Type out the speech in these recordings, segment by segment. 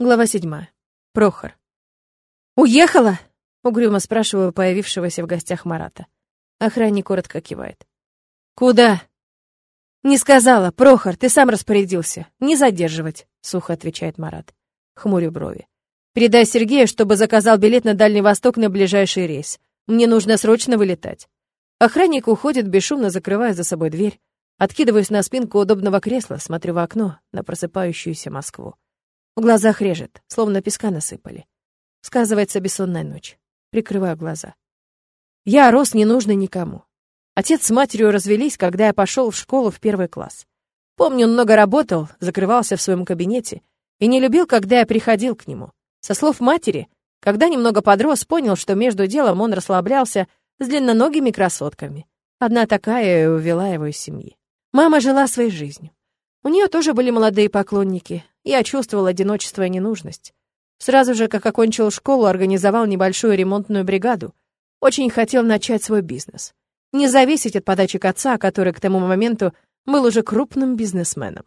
Глава седьмая. Прохор. «Уехала?» — угрюмо спрашиваю появившегося в гостях Марата. Охранник коротко кивает. «Куда?» «Не сказала. Прохор, ты сам распорядился. Не задерживать», — сухо отвечает Марат. Хмурю брови. «Передай Сергею, чтобы заказал билет на Дальний Восток на ближайший рейс. Мне нужно срочно вылетать». Охранник уходит, бесшумно закрывая за собой дверь. Откидываюсь на спинку удобного кресла, смотрю в окно на просыпающуюся Москву. В глазах режет, словно песка насыпали. Сказывается бессонная ночь. Прикрываю глаза. Я рос ненужный никому. Отец с матерью развелись, когда я пошел в школу в первый класс. Помню, он много работал, закрывался в своем кабинете и не любил, когда я приходил к нему. Со слов матери, когда немного подрос, понял, что между делом он расслаблялся с длинноногими красотками. Одна такая увела его из семьи. Мама жила своей жизнью. У нее тоже были молодые поклонники. Я чувствовал одиночество и ненужность. Сразу же, как окончил школу, организовал небольшую ремонтную бригаду. Очень хотел начать свой бизнес. Не зависеть от подачек отца, который к тому моменту был уже крупным бизнесменом.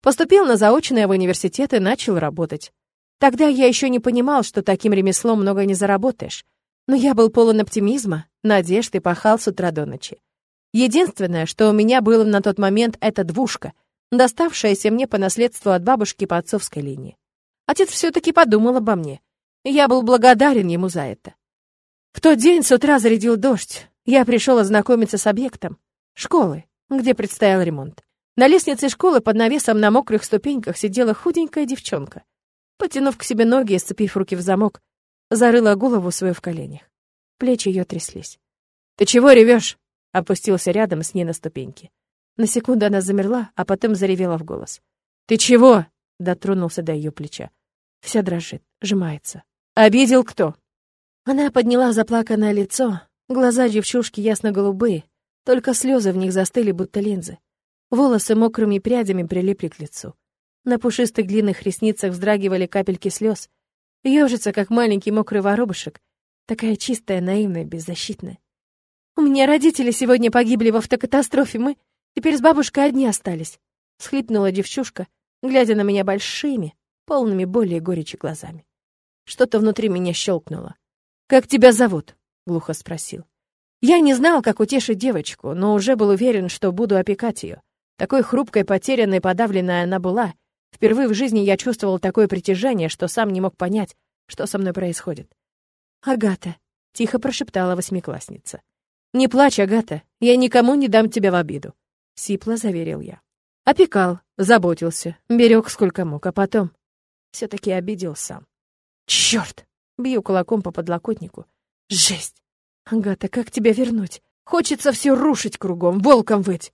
Поступил на заочное в университет и начал работать. Тогда я еще не понимал, что таким ремеслом много не заработаешь. Но я был полон оптимизма, надежд и пахал с утра до ночи. Единственное, что у меня было на тот момент, это двушка — доставшаяся мне по наследству от бабушки по отцовской линии. Отец все-таки подумал обо мне, я был благодарен ему за это. В тот день с утра зарядил дождь. Я пришел ознакомиться с объектом школы, где предстоял ремонт. На лестнице школы под навесом на мокрых ступеньках сидела худенькая девчонка. Потянув к себе ноги и сцепив руки в замок, зарыла голову свою в коленях. Плечи ее тряслись. «Ты чего ревешь?» Опустился рядом с ней на ступеньки. На секунду она замерла, а потом заревела в голос. «Ты чего?» — дотронулся до ее плеча. Вся дрожит, сжимается. «Обидел кто?» Она подняла заплаканное лицо. Глаза девчушки ясно-голубые, только слезы в них застыли, будто линзы. Волосы мокрыми прядями прилипли к лицу. На пушистых длинных ресницах вздрагивали капельки слез. Ёжится, как маленький мокрый воробушек. Такая чистая, наивная, беззащитная. «У меня родители сегодня погибли в автокатастрофе. Мы...» Теперь с бабушкой одни остались. Схлипнула девчушка, глядя на меня большими, полными боли и горечи глазами. Что-то внутри меня щелкнуло. «Как тебя зовут?» — глухо спросил. Я не знал, как утешить девочку, но уже был уверен, что буду опекать ее. Такой хрупкой, потерянной, подавленной она была. Впервые в жизни я чувствовал такое притяжение, что сам не мог понять, что со мной происходит. «Агата», — тихо прошептала восьмиклассница. «Не плачь, Агата, я никому не дам тебя в обиду. Сипло заверил я. Опекал, заботился, берег сколько мог, а потом все-таки обидел сам. Черт! Бью кулаком по подлокотнику. Жесть! Агата, как тебя вернуть? Хочется все рушить кругом, волком выть.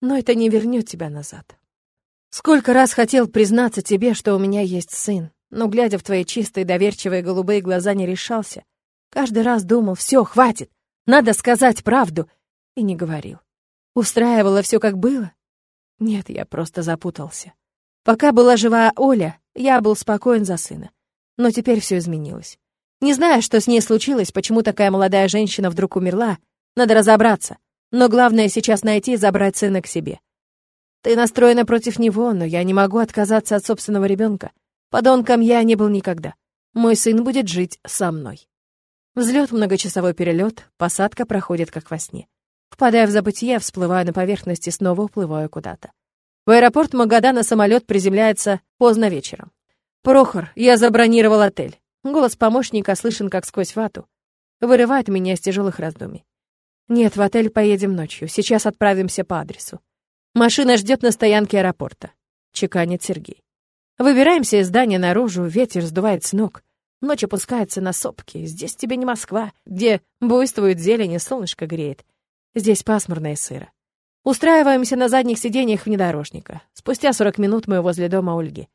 Но это не вернет тебя назад. Сколько раз хотел признаться тебе, что у меня есть сын, но, глядя в твои чистые, доверчивые голубые глаза, не решался. Каждый раз думал, все, хватит, надо сказать правду, и не говорил. Устраивало все как было? Нет, я просто запутался. Пока была жива Оля, я был спокоен за сына. Но теперь все изменилось. Не знаю, что с ней случилось, почему такая молодая женщина вдруг умерла, надо разобраться. Но главное сейчас найти и забрать сына к себе. Ты настроена против него, но я не могу отказаться от собственного ребенка. Подонком я не был никогда. Мой сын будет жить со мной. Взлет, многочасовой перелет, посадка проходит как во сне. Впадая в забытие, всплываю на поверхность и снова уплываю куда-то. В аэропорт Магадана самолет приземляется поздно вечером. «Прохор, я забронировал отель». Голос помощника слышен как сквозь вату. Вырывает меня из тяжелых раздумий. «Нет, в отель поедем ночью. Сейчас отправимся по адресу. Машина ждет на стоянке аэропорта», — чеканит Сергей. Выбираемся из здания наружу, ветер сдувает с ног. Ночь опускается на сопки. Здесь тебе не Москва, где буйствует зелень и солнышко греет. Здесь пасмурно и сыро. Устраиваемся на задних сиденьях внедорожника. Спустя 40 минут мы возле дома Ольги.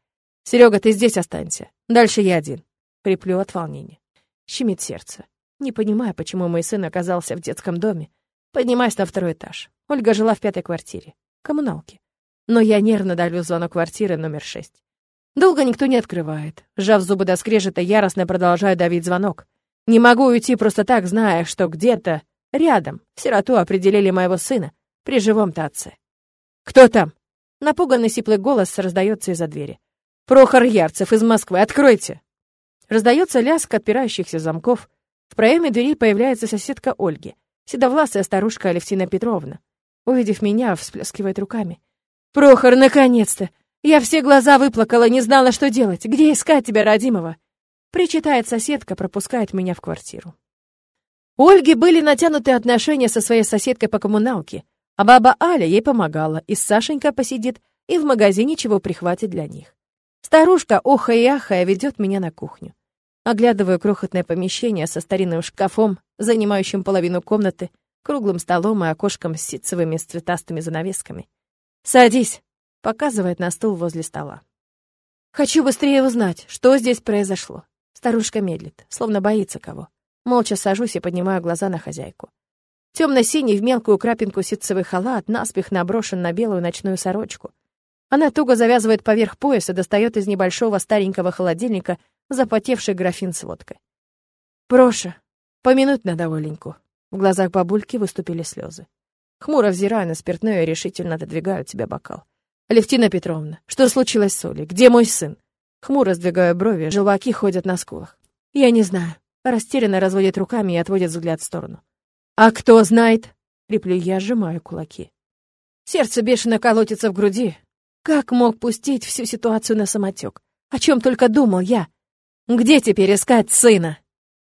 Серега, ты здесь останься. Дальше я один. Приплю от волнения. Щемит сердце. Не понимаю, почему мой сын оказался в детском доме. Поднимаюсь на второй этаж. Ольга жила в пятой квартире. Коммуналки. Но я нервно давлю звонок квартиры номер шесть. Долго никто не открывает. Сжав зубы до скрежета, яростно продолжаю давить звонок. Не могу уйти просто так, зная, что где-то Рядом, в сироту определили моего сына, при живом-то отце. «Кто там?» Напуганный сиплый голос раздается из-за двери. Прохор Ярцев из Москвы, откройте!» Раздается лязг отпирающихся замков. В проеме двери появляется соседка Ольги, седовласая старушка Алевтина Петровна. Увидев меня, всплескивает руками. «Прохор, наконец-то! Я все глаза выплакала, не знала, что делать. Где искать тебя, родимого?» Причитает соседка, пропускает меня в квартиру. У Ольги были натянутые отношения со своей соседкой по коммуналке, а баба Аля ей помогала, и Сашенька посидит, и в магазине чего прихватит для них. Старушка, охая и ахая, ведет меня на кухню. Оглядываю крохотное помещение со старинным шкафом, занимающим половину комнаты, круглым столом и окошком с ситцевыми с цветастыми занавесками. «Садись», — показывает на стул возле стола. «Хочу быстрее узнать, что здесь произошло». Старушка медлит, словно боится кого. Молча сажусь и поднимаю глаза на хозяйку. Темно-синий в мелкую крапинку ситцевый халат наспех наброшен на белую ночную сорочку. Она туго завязывает поверх пояса, достает из небольшого старенького холодильника запотевший графин с водкой. «Проша, помянуть надо Оленьку». В глазах бабульки выступили слезы. Хмуро взирая на спиртное, решительно отодвигаю от себя бокал. «Алевтина Петровна, что случилось с Олей? Где мой сын?» Хмуро сдвигаю брови, желваки ходят на скулах. «Я не знаю». Растерянно разводит руками и отводит взгляд в сторону. «А кто знает?» — реплю я, сжимаю кулаки. Сердце бешено колотится в груди. Как мог пустить всю ситуацию на самотек? О чем только думал я? Где теперь искать сына?